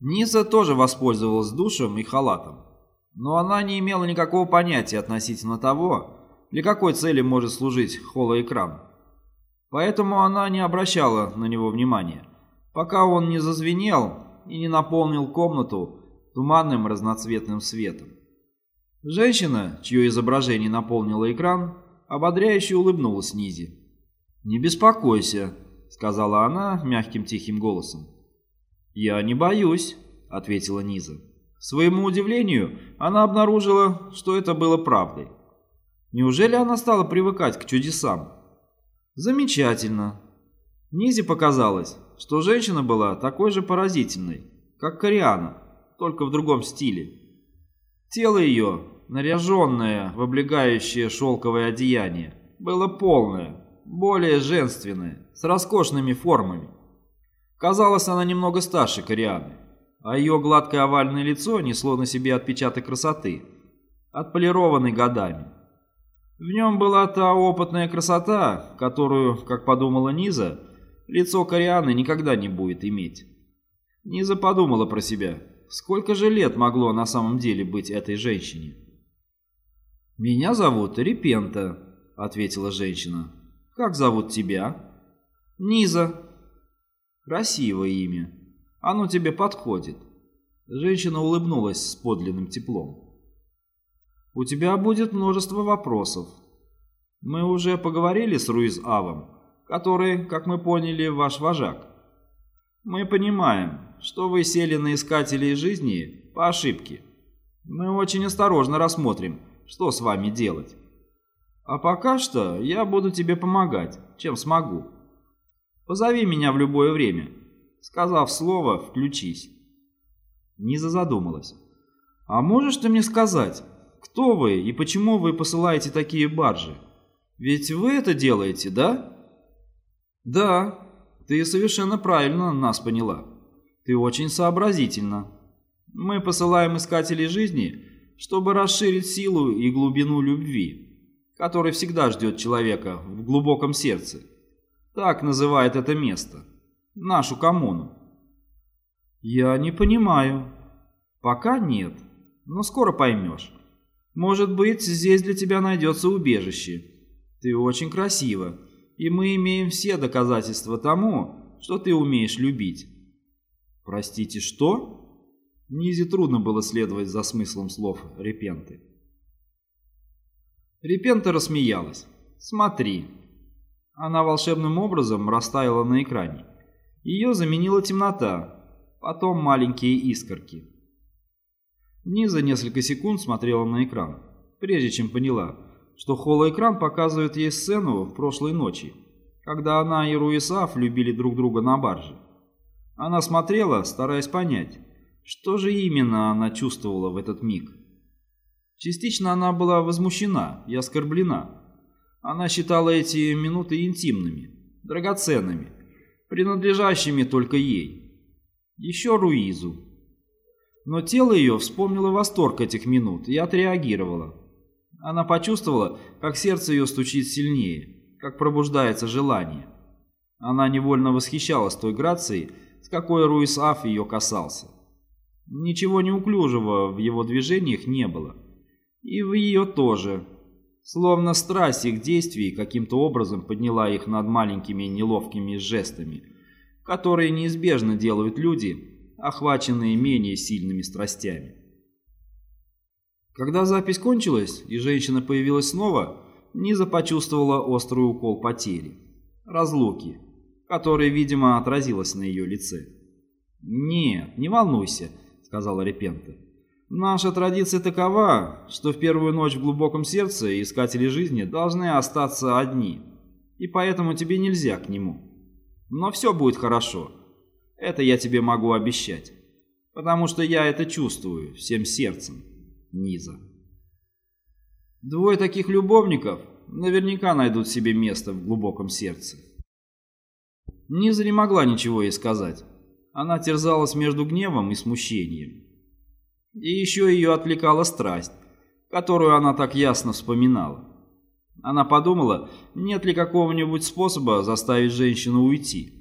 Низа тоже воспользовалась душем и халатом, но она не имела никакого понятия относительно того, для какой цели может служить холоэкран. Поэтому она не обращала на него внимания, пока он не зазвенел и не наполнил комнату туманным разноцветным светом. Женщина, чье изображение наполнило экран, ободряюще улыбнулась Низе. «Не беспокойся», — сказала она мягким тихим голосом. «Я не боюсь», — ответила Низа. К своему удивлению, она обнаружила, что это было правдой. Неужели она стала привыкать к чудесам? Замечательно. Низе показалось, что женщина была такой же поразительной, как Кориана, только в другом стиле. Тело ее, наряженное в облегающее шелковое одеяние, было полное, более женственное, с роскошными формами. Казалось, она немного старше Корианы, а ее гладкое овальное лицо несло на себе отпечаток красоты, отполированный годами. В нем была та опытная красота, которую, как подумала Низа, лицо Корианы никогда не будет иметь. Низа подумала про себя, сколько же лет могло на самом деле быть этой женщине. «Меня зовут Репента», — ответила женщина. «Как зовут тебя?» «Низа». «Красивое имя. Оно тебе подходит». Женщина улыбнулась с подлинным теплом. У тебя будет множество вопросов. Мы уже поговорили с Руиз Авом, который, как мы поняли, ваш вожак. Мы понимаем, что вы сели на искателей жизни по ошибке. Мы очень осторожно рассмотрим, что с вами делать. А пока что я буду тебе помогать, чем смогу. Позови меня в любое время. Сказав слово, включись. Низа задумалась. А можешь ты мне сказать, кто вы и почему вы посылаете такие баржи? Ведь вы это делаете, да? Да, ты совершенно правильно нас поняла. Ты очень сообразительна. Мы посылаем искателей жизни, чтобы расширить силу и глубину любви, который всегда ждет человека в глубоком сердце. Так называет это место. Нашу коммуну. Я не понимаю. Пока нет, но скоро поймешь. Может быть, здесь для тебя найдется убежище. Ты очень красива, и мы имеем все доказательства тому, что ты умеешь любить. Простите, что? Низе трудно было следовать за смыслом слов Репенты. Репента рассмеялась. «Смотри». Она волшебным образом растаяла на экране. Ее заменила темнота, потом маленькие искорки. Низа несколько секунд смотрела на экран, прежде чем поняла, что холоэкран показывает ей сцену в прошлой ночи, когда она и Руисаф любили друг друга на барже. Она смотрела, стараясь понять, что же именно она чувствовала в этот миг. Частично она была возмущена и оскорблена. Она считала эти минуты интимными, драгоценными, принадлежащими только ей. Еще Руизу, но тело ее вспомнило восторг этих минут и отреагировало. Она почувствовала, как сердце ее стучит сильнее, как пробуждается желание. Она невольно восхищалась той грацией, с какой Руис Аф ее касался. Ничего неуклюжего в его движениях не было. И в ее тоже. Словно страсть их действий каким-то образом подняла их над маленькими неловкими жестами, которые неизбежно делают люди, охваченные менее сильными страстями. Когда запись кончилась и женщина появилась снова, Низа почувствовала острый укол потери, разлуки, которая, видимо, отразилась на ее лице. «Нет, не волнуйся», — сказала Репента. «Наша традиция такова, что в первую ночь в глубоком сердце искатели жизни должны остаться одни, и поэтому тебе нельзя к нему. Но все будет хорошо. Это я тебе могу обещать. Потому что я это чувствую всем сердцем, Низа. Двое таких любовников наверняка найдут себе место в глубоком сердце. Низа не могла ничего ей сказать. Она терзалась между гневом и смущением. И еще ее отвлекала страсть, которую она так ясно вспоминала. Она подумала, нет ли какого-нибудь способа заставить женщину уйти.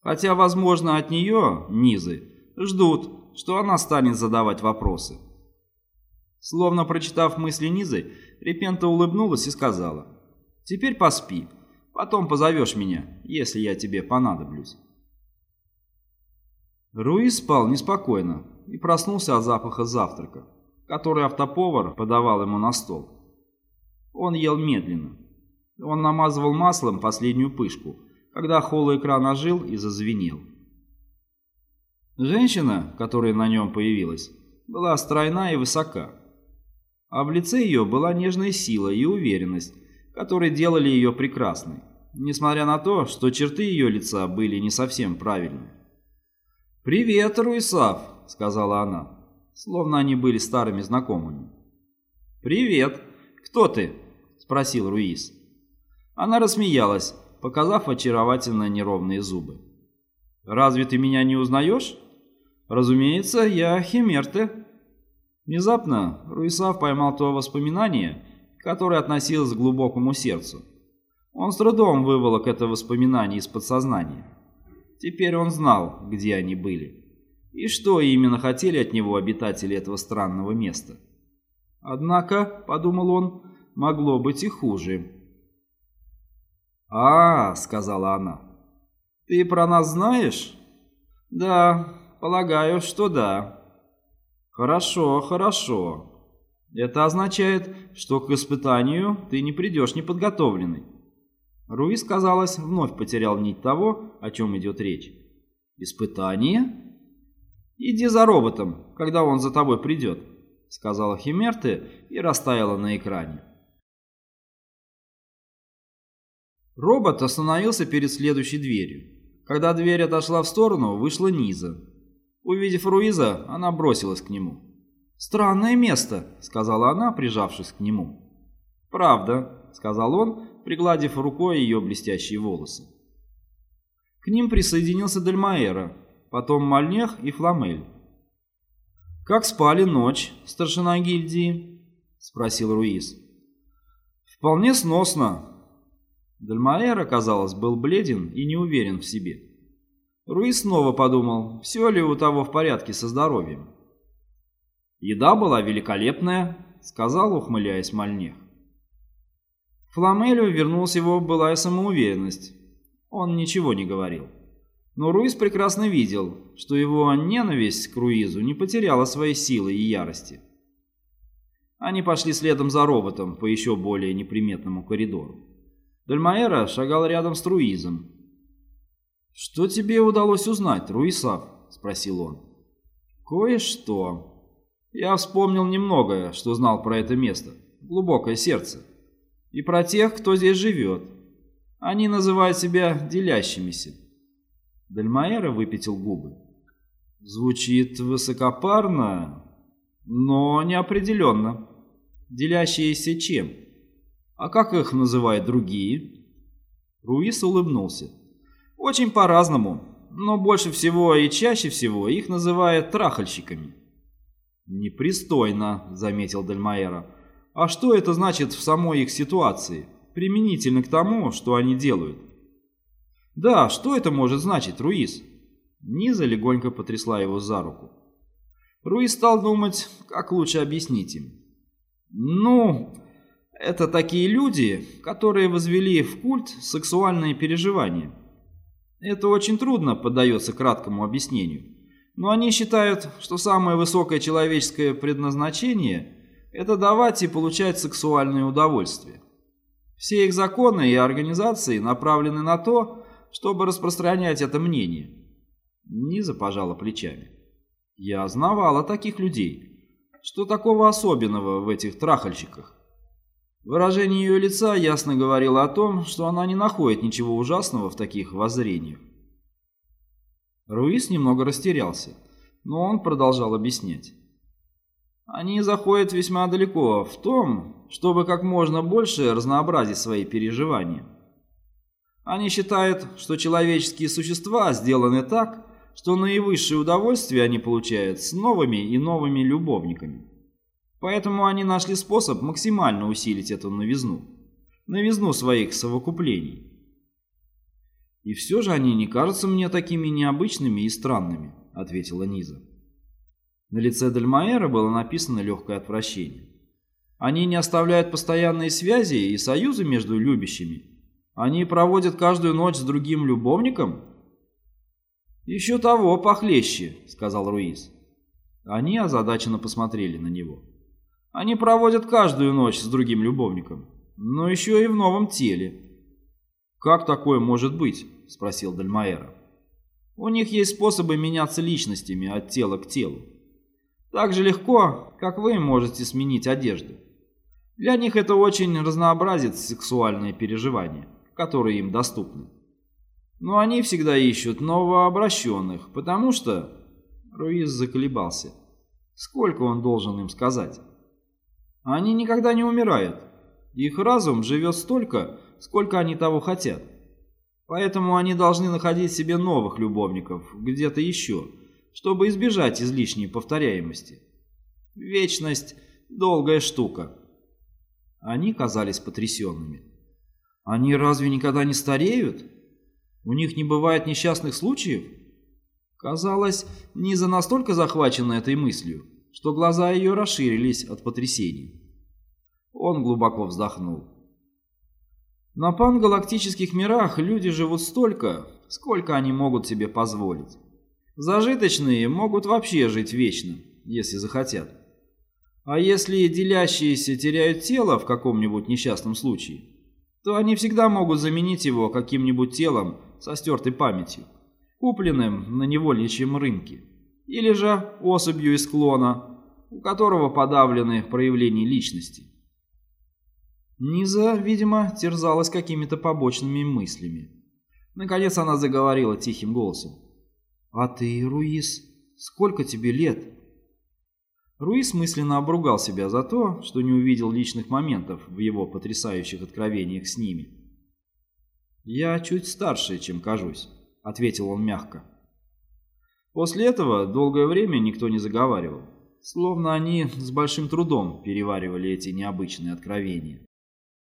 Хотя, возможно, от нее, Низы, Ждут, что она станет задавать вопросы. Словно прочитав мысли Низы, Репента улыбнулась и сказала, «Теперь поспи, потом позовешь меня, если я тебе понадоблюсь». Руис спал неспокойно и проснулся от запаха завтрака, который автоповар подавал ему на стол. Он ел медленно. Он намазывал маслом последнюю пышку, когда холоэкран ожил и зазвенел. Женщина, которая на нем появилась, была стройна и высока, а в лице ее была нежная сила и уверенность, которые делали ее прекрасной, несмотря на то, что черты ее лица были не совсем правильные. «Привет, Руисав», — сказала она, словно они были старыми знакомыми. «Привет. Кто ты?» — спросил Руис. Она рассмеялась, показав очаровательно неровные зубы. «Разве ты меня не узнаешь?» «Разумеется, я Химерте». Внезапно Руисав поймал то воспоминание, которое относилось к глубокому сердцу. Он с трудом выволок это воспоминание из подсознания. Теперь он знал, где они были. И что именно хотели от него обитатели этого странного места. Однако, подумал он, могло быть и хуже. «А, — сказала она, — ты про нас знаешь?» «Да, полагаю, что да». «Хорошо, хорошо. Это означает, что к испытанию ты не придешь неподготовленный. Руис, казалось, вновь потерял нить того, о чем идет речь. «Испытание?» «Иди за роботом, когда он за тобой придет», — сказала Химерте и растаяла на экране. Робот остановился перед следующей дверью. Когда дверь отошла в сторону, вышла Низа. Увидев Руиза, она бросилась к нему. «Странное место», — сказала она, прижавшись к нему. «Правда», — сказал он, пригладив рукой ее блестящие волосы. К ним присоединился Дельмаэра, потом Мальнех и Фламель. «Как спали ночь, старшина гильдии?» — спросил Руис. «Вполне сносно». Дельмаэра, казалось, был бледен и не уверен в себе. Руис снова подумал, все ли у того в порядке со здоровьем. «Еда была великолепная», — сказал, ухмыляясь Мальнех. Фламелю вернулась его былая самоуверенность. Он ничего не говорил. Но Руиз прекрасно видел, что его ненависть к Руизу не потеряла своей силы и ярости. Они пошли следом за роботом по еще более неприметному коридору. Дальмаэра шагал рядом с Руизом. «Что тебе удалось узнать, Руисав?» – спросил он. «Кое-что. Я вспомнил немного, что знал про это место. Глубокое сердце и про тех, кто здесь живет. Они называют себя делящимися. Дальмаэра выпятил губы. Звучит высокопарно, но неопределенно. Делящиеся чем? А как их называют другие? Руис улыбнулся. Очень по-разному, но больше всего и чаще всего их называют трахальщиками. «Непристойно», — заметил Дальмаэра. А что это значит в самой их ситуации, применительно к тому, что они делают? Да, что это может значить, Руис? Низа легонько потрясла его за руку. Руис стал думать, как лучше объяснить им. Ну, это такие люди, которые возвели в культ сексуальные переживания. Это очень трудно поддается краткому объяснению. Но они считают, что самое высокое человеческое предназначение – это давать и получать сексуальное удовольствие. Все их законы и организации направлены на то, чтобы распространять это мнение. Низа пожала плечами. Я знавала таких людей. Что такого особенного в этих трахальщиках? Выражение ее лица ясно говорило о том, что она не находит ничего ужасного в таких воззрениях. Руис немного растерялся, но он продолжал объяснять. Они заходят весьма далеко в том, чтобы как можно больше разнообразить свои переживания. Они считают, что человеческие существа сделаны так, что наивысшее удовольствие они получают с новыми и новыми любовниками. Поэтому они нашли способ максимально усилить эту новизну, новизну своих совокуплений. И все же они не кажутся мне такими необычными и странными, — ответила Низа. На лице Дальмаэра было написано легкое отвращение. Они не оставляют постоянные связи и союзы между любящими. Они проводят каждую ночь с другим любовником? «Еще того похлеще», — сказал Руиз. Они озадаченно посмотрели на него. «Они проводят каждую ночь с другим любовником, но еще и в новом теле». «Как такое может быть?» — спросил Дальмаэра. «У них есть способы меняться личностями от тела к телу. Так же легко, как вы можете сменить одежду. Для них это очень разнообразит сексуальные переживания, которые им доступны. Но они всегда ищут новообращенных, потому что...» Руиз заколебался. Сколько он должен им сказать? Они никогда не умирают. Их разум живет столько, сколько они того хотят. Поэтому они должны находить себе новых любовников где-то еще, чтобы избежать излишней повторяемости. Вечность – долгая штука. Они казались потрясенными. Они разве никогда не стареют? У них не бывает несчастных случаев? Казалось, Низа настолько захвачена этой мыслью, что глаза ее расширились от потрясений. Он глубоко вздохнул. На пангалактических мирах люди живут столько, сколько они могут себе позволить. Зажиточные могут вообще жить вечно, если захотят. А если делящиеся теряют тело в каком-нибудь несчастном случае, то они всегда могут заменить его каким-нибудь телом со стертой памятью, купленным на невольничьем рынке, или же особью из клона, у которого подавлены проявления личности. Низа, видимо, терзалась какими-то побочными мыслями. Наконец она заговорила тихим голосом. «А ты, Руис, сколько тебе лет?» Руис мысленно обругал себя за то, что не увидел личных моментов в его потрясающих откровениях с ними. «Я чуть старше, чем кажусь», — ответил он мягко. После этого долгое время никто не заговаривал, словно они с большим трудом переваривали эти необычные откровения.